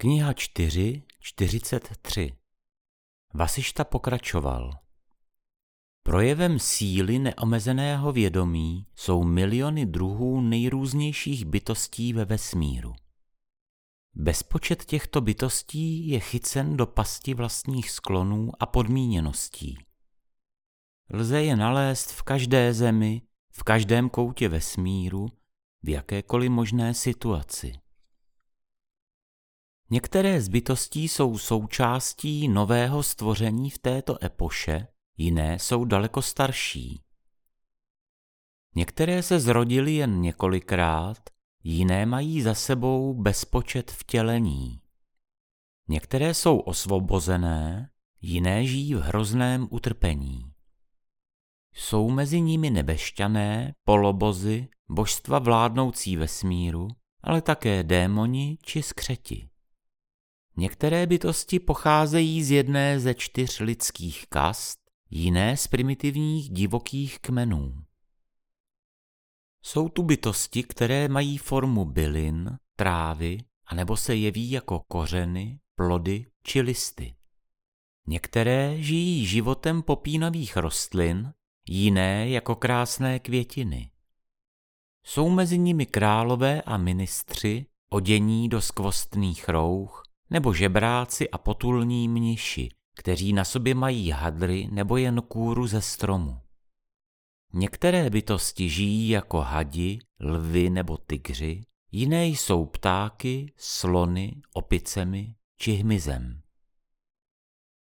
Kniha 4, 43 Vasišta pokračoval. Projevem síly neomezeného vědomí jsou miliony druhů nejrůznějších bytostí ve vesmíru. Bezpočet těchto bytostí je chycen do pasti vlastních sklonů a podmíněností. Lze je nalézt v každé zemi, v každém koutě vesmíru, v jakékoliv možné situaci. Některé z bytostí jsou součástí nového stvoření v této epoše, jiné jsou daleko starší. Některé se zrodily jen několikrát, jiné mají za sebou bezpočet vtělení. Některé jsou osvobozené, jiné žijí v hrozném utrpení. Jsou mezi nimi nebešťané, polobozy, božstva vládnoucí vesmíru, ale také démoni či skřeti. Některé bytosti pocházejí z jedné ze čtyř lidských kast, jiné z primitivních divokých kmenů. Jsou tu bytosti, které mají formu bylin, trávy, anebo se jeví jako kořeny, plody či listy. Některé žijí životem popínavých rostlin, jiné jako krásné květiny. Jsou mezi nimi králové a ministři, odění do skvostných rouch, nebo žebráci a potulní mniši, kteří na sobě mají hadry nebo jen kůru ze stromu. Některé bytosti žijí jako hadi, lvy nebo tygři, jiné jsou ptáky, slony, opicemi či hmyzem.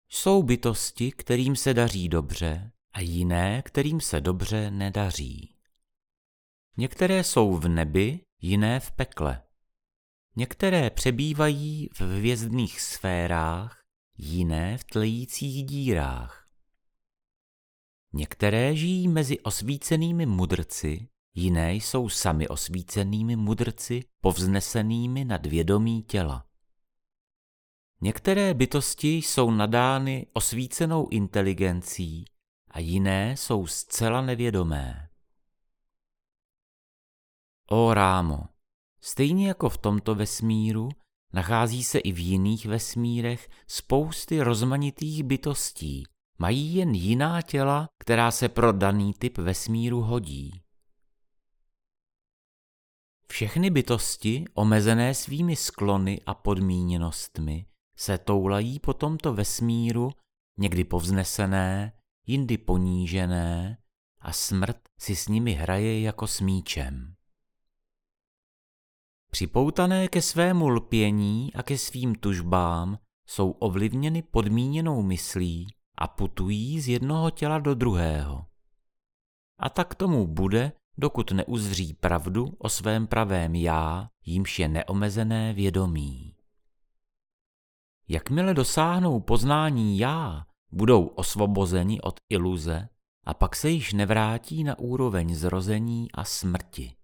Jsou bytosti, kterým se daří dobře a jiné, kterým se dobře nedaří. Některé jsou v nebi, jiné v pekle. Některé přebývají v hvězdných sférách, jiné v tlejících dírách. Některé žijí mezi osvícenými mudrci, jiné jsou sami osvícenými mudrci povznesenými nad vědomí těla. Některé bytosti jsou nadány osvícenou inteligencí a jiné jsou zcela nevědomé. O Rámo, stejně jako v tomto vesmíru, nachází se i v jiných vesmírech spousty rozmanitých bytostí. Mají jen jiná těla, která se pro daný typ vesmíru hodí. Všechny bytosti, omezené svými sklony a podmíněnostmi, se toulají po tomto vesmíru, někdy povznesené, jindy ponížené a smrt si s nimi hraje jako s míčem. Připoutané ke svému lpění a ke svým tužbám jsou ovlivněny podmíněnou myslí a putují z jednoho těla do druhého. A tak tomu bude, dokud neuzří pravdu o svém pravém já, jímž je neomezené vědomí. Jakmile dosáhnou poznání já, budou osvobozeni od iluze a pak se již nevrátí na úroveň zrození a smrti.